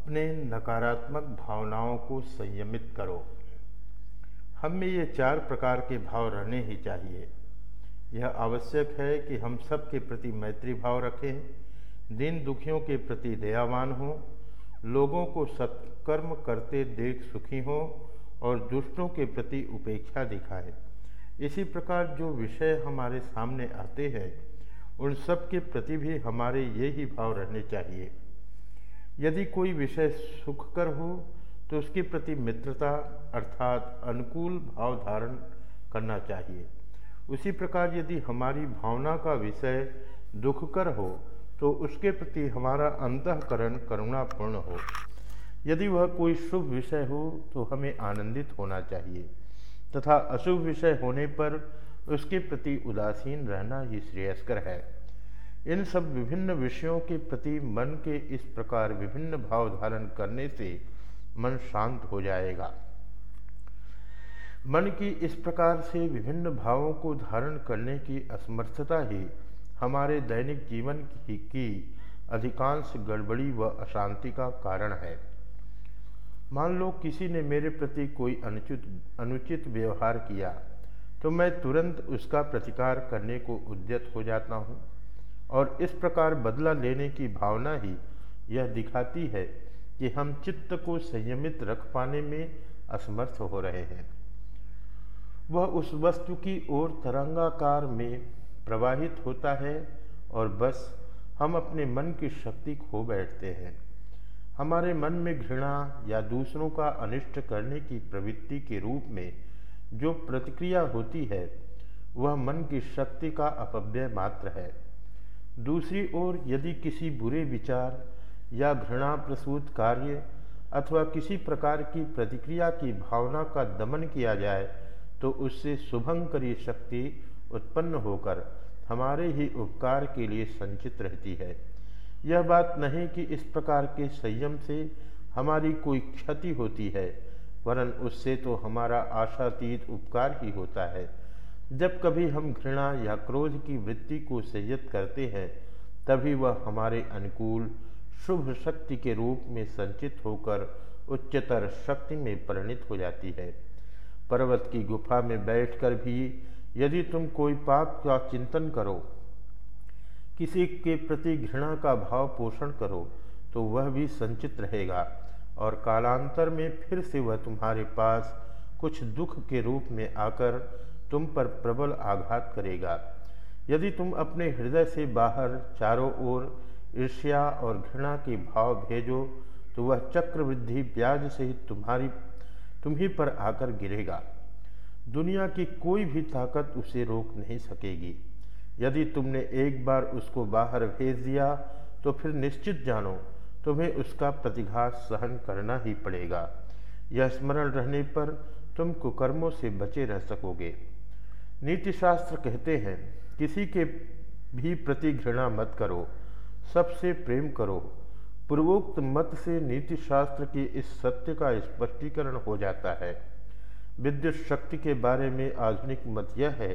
अपने नकारात्मक भावनाओं को संयमित करो। हम में ये चार प्रकार के भाव रहने ही चाहिए। यह आवश्यक है कि हम सब के प्रति मैत्री भाव रखें, दिन दुखियों के प्रति दयावान हों, लोगों को सत्कर्म करते देख सुखी हों और दुष्टों के प्रति उपेक्षा दिखाएँ। इसी प्रकार जो विषय हमारे सामने आते हैं, उन सब के प्रति भी हमारे ये ही भाव रहने चाहिए। यदि कोई विषय सुखकर हो तो उसके प्रति मित्रता अर्थात अनुकूल भाव धारण करना चाहिए। उसी प्रकार यदि हमारी भावना का विषय दुखकर हो तो उसके प्रति हमारा अंतकरण करुणापूर्ण हो। यदि वह कोई शुभ विषय हो तो हमें आनंदित होना चाहिए, तथा अशुभ विषय होने पर उसके प्रति उदासीन रहना ही श्रेयस्कर है। इन सब विभिन्न विषयों के प्रति मन के इस प्रकार विभिन्न भाव धारण करने से मन शांत हो जाएगा। मन की इस प्रकार से विभिन्न भावों को धारण करने की असमर्थता ही हमारे दैनिक जीवन की, की अधिकांश गड़बड़ी व अशांति का कारण है। मान लो किसी ने मेरे प्रति कोई अनुचित अनुचित व्यवहार किया तो मैं तुरंत उसका प्रतिकार करने को उद्यत हो जाता हूँ। और इस प्रकार बदला लेने की भावना ही यह दिखाती है कि हम चित्त को संयमित रख पाने में असमर्थ हो रहे हैं। वह उस वस्तु की ओर तरंगाकार में प्रवाहित होता है और बस हम अपने मन की शक्ति खो बैठते हैं। हमारे मन में घृणा या दूसरों का अनिष्ट करने की प्रवृत्ति के रूप में जो प्रतिक्रिया होती है, वह मन की शक्ति का अपव्यय मात्र है। दूसरी ओर यदि किसी बुरे विचार या घृणा प्रसूत कार्य अथवा किसी प्रकार की प्रतिक्रिया की भावना का दमन किया जाए तो उससे शुभंकरी शक्ति उत्पन्न होकर हमारे ही उपकार के लिए संचित रहती है। यह बात नहीं कि इस प्रकार के संयम से हमारी कोई क्षति होती है, वरन उससे तो हमारा आशातीत उपकार ही होता है। जब कभी हम घृणा या क्रोध की वृत्ति को संयत करते हैं, तभी वह हमारे अनुकूल, शुभ शक्ति के रूप में संचित होकर उच्चतर शक्ति में परिणित हो जाती है। पर्वत की गुफा में बैठकर भी यदि तुम कोई पाप का चिंतन करो, किसी के प्रति घृणा का भाव पोषण करो तो वह भी संचित रहेगा और कालांतर में फिर से वह तुम्हारे पास कुछ दुख के रूप में आकर तुम पर प्रबल आघात करेगा। यदि तुम अपने हृदय से बाहर चारों ओर ईर्ष्या और घृणा के भाव भेजो तो वह चक्रवृद्धि ब्याज से ही तुम्हारी तुम्ही पर आकर गिरेगा। दुनिया की कोई भी ताकत उसे रोक नहीं सकेगी। यदि तुमने एक बार उसको बाहर भेज दिया तो फिर निश्चित जानो, तुम्हें उसका प्रतिघात सहन करना ही पड़ेगा। यह स्मरण रहने पर तुम कुकर्मों से बचे रह सकोगे। नीतिशास्त्र कहते हैं, किसी के भी प्रति घृणा मत करो, सबसे प्रेम करो। पूर्वोक्त मत से नीति शास्त्र के इस सत्य का स्पष्टीकरण हो जाता है। विद्युत शक्ति के बारे में आधुनिक मत यह है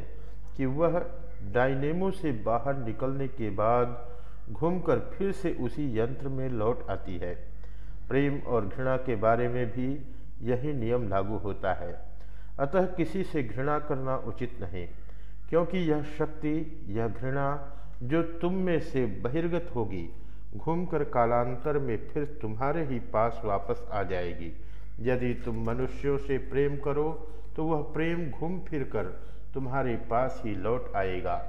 कि वह डायनेमो से बाहर निकलने के बाद घूमकर फिर से उसी यंत्र में लौट आती है। प्रेम और घृणा के बारे में भी यही नियम लागू होता है। अतः किसी से घृणा करना उचित नहीं, क्योंकि यह शक्ति, यह घृणा जो तुम में से बहिर्गत होगी, घूमकर कालांतर में फिर तुम्हारे ही पास वापस आ जाएगी। यदि तुम मनुष्यों से प्रेम करो तो वह प्रेम घूम फिर कर तुम्हारे पास ही लौट आएगा।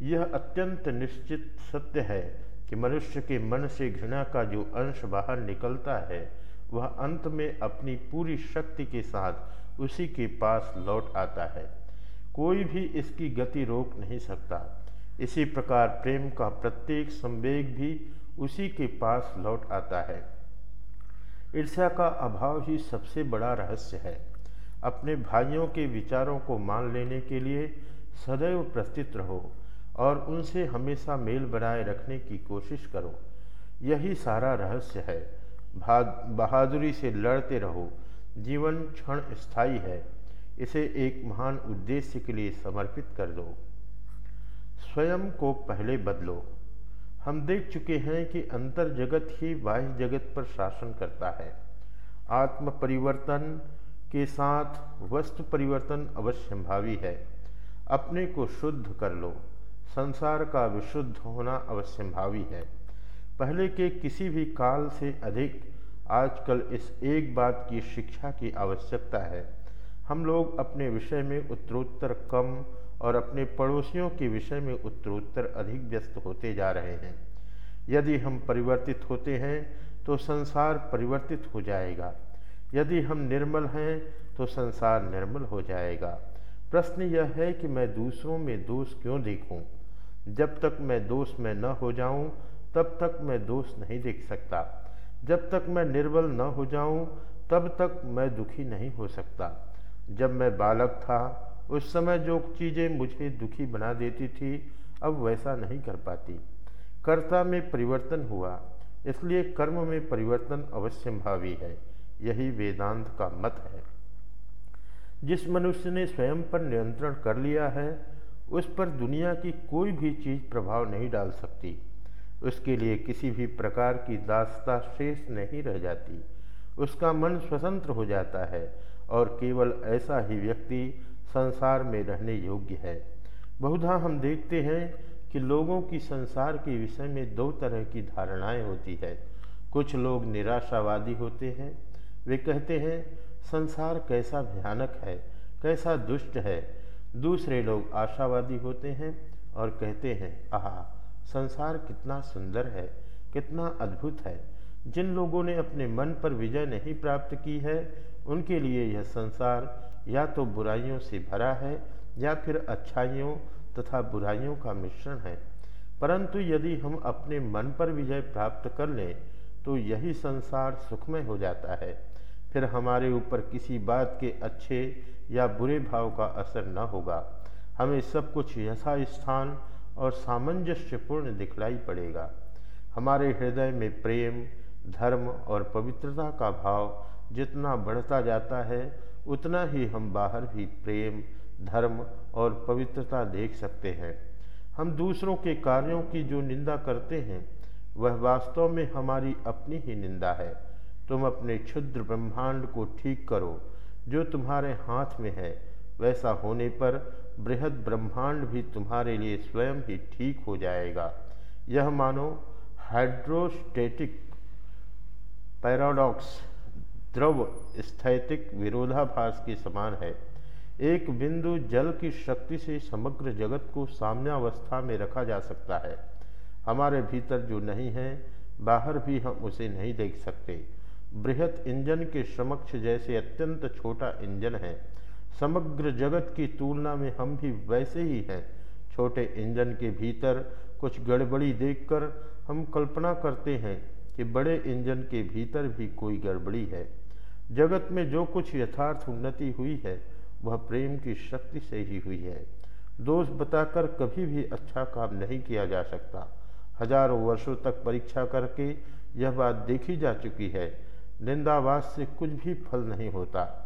यह अत्यंत निश्चित सत्य है कि मनुष्य के मन से घृणा का जो अंश बाहर निकलता है, वह अंत में अपनी पूरी शक्ति के साथ उसी के पास लौट आता है। कोई भी इसकी गति रोक नहीं सकता। इसी प्रकार प्रेम का प्रत्येक संवेग भी उसी के पास लौट आता है। ईर्ष्या का अभाव ही सबसे बड़ा रहस्य है। अपने भाइयों के विचारों को मान लेने के लिए सदैव प्रस्तुत रहो और उनसे हमेशा मेल बनाए रखने की कोशिश करो। यही सारा रहस्य है। बहादुरी से लड़ते रहो। जीवन क्षण स्थायी है। इसे एक महान उद्देश्य के लिए समर्पित कर दो। स्वयं को पहले बदलो। हम देख चुके हैं कि अंतर जगत ही बाह्य जगत पर शासन करता है। आत्म परिवर्तन के साथ वस्तु परिवर्तन अवश्य भावी है। अपने को शुद्ध कर लो। संसार का विशुद्ध होना अवश्य भावी है। पहले के किसी भी काल से अधिक आजकल इस एक बात की शिक्षा की आवश्यकता है। हम लोग अपने विषय में उत्तरोत्तर कम और अपने पड़ोसियों के विषय में उत्तरोत्तर अधिक व्यस्त होते जा रहे हैं। यदि हम परिवर्तित होते हैं तो संसार परिवर्तित हो जाएगा। यदि हम निर्मल हैं तो संसार निर्मल हो जाएगा। प्रश्न यह है कि मैं दूसरों में दोष क्यों देखूँ? जब तक मैं दोष में न हो जाऊँ, तब तक मैं दोष नहीं देख सकता। जब तक मैं निर्बल न हो जाऊँ, तब तक मैं दुखी नहीं हो सकता। जब मैं बालक था उस समय जो चीज़ें मुझे दुखी बना देती थी अब वैसा नहीं कर पाती। कर्ता में परिवर्तन हुआ इसलिए कर्म में परिवर्तन अवश्य भावी है। यही वेदांत का मत है। जिस मनुष्य ने स्वयं पर नियंत्रण कर लिया है उस पर दुनिया की कोई भी चीज़ प्रभाव नहीं डाल सकती। उसके लिए किसी भी प्रकार की दासता शेष नहीं रह जाती। उसका मन स्वतंत्र हो जाता है और केवल ऐसा ही व्यक्ति संसार में रहने योग्य है। बहुधा हम देखते हैं कि लोगों की संसार के विषय में दो तरह की धारणाएँ होती है। कुछ लोग निराशावादी होते हैं। वे कहते हैं, संसार कैसा भयानक है, कैसा दुष्ट है। दूसरे लोग आशावादी होते हैं और कहते हैं, आह संसार कितना सुंदर है, कितना अद्भुत है। जिन लोगों ने अपने मन पर विजय नहीं प्राप्त की है, उनके लिए यह संसार या तो बुराइयों से भरा है या फिर अच्छाइयों तथा बुराइयों का मिश्रण है। परंतु यदि हम अपने मन पर विजय प्राप्त कर लें तो यही संसार सुखमय हो जाता है। फिर हमारे ऊपर किसी बात के अच्छे या बुरे भाव का असर न होगा। हमें सब कुछ यथा स्थान और सामंजस्यपूर्ण दिखलाई पड़ेगा। हमारे हृदय में प्रेम, धर्म और पवित्रता का भाव जितना बढ़ता जाता है, उतना ही हम बाहर भी प्रेम, धर्म और पवित्रता देख सकते हैं। हम दूसरों के कार्यों की जो निंदा करते हैं, वह वास्तव में हमारी अपनी ही निंदा है। तुम अपने क्षुद्र ब्रह्मांड को ठीक करो, जो तुम्हारे हाथ में है। वैसा होने पर बृहद ब्रह्मांड भी तुम्हारे लिए स्वयं ही ठीक हो जाएगा। यह मानो हाइड्रोस्टेटिक पैराडॉक्स द्रव स्थैतिक विरोधाभास के समान है। एक बिंदु जल की शक्ति से समग्र जगत को साम्यावस्था में रखा जा सकता है। हमारे भीतर जो नहीं है, बाहर भी हम उसे नहीं देख सकते। बृहत इंजन के समक्ष जैसे अत्यंत छोटा इंजन है समग्र जगत की तुलना में हम भी वैसे ही हैं। छोटे इंजन के भीतर कुछ गड़बड़ी देखकर हम कल्पना करते हैं कि बड़े इंजन के भीतर भी कोई गड़बड़ी है। जगत में जो कुछ यथार्थ उन्नति हुई है, वह प्रेम की शक्ति से ही हुई है। दोष बताकर कभी भी अच्छा काम नहीं किया जा सकता। हज़ारों वर्षों तक परीक्षा करके यह बात देखी जा चुकी है। निंदावास से कुछ भी फल नहीं होता।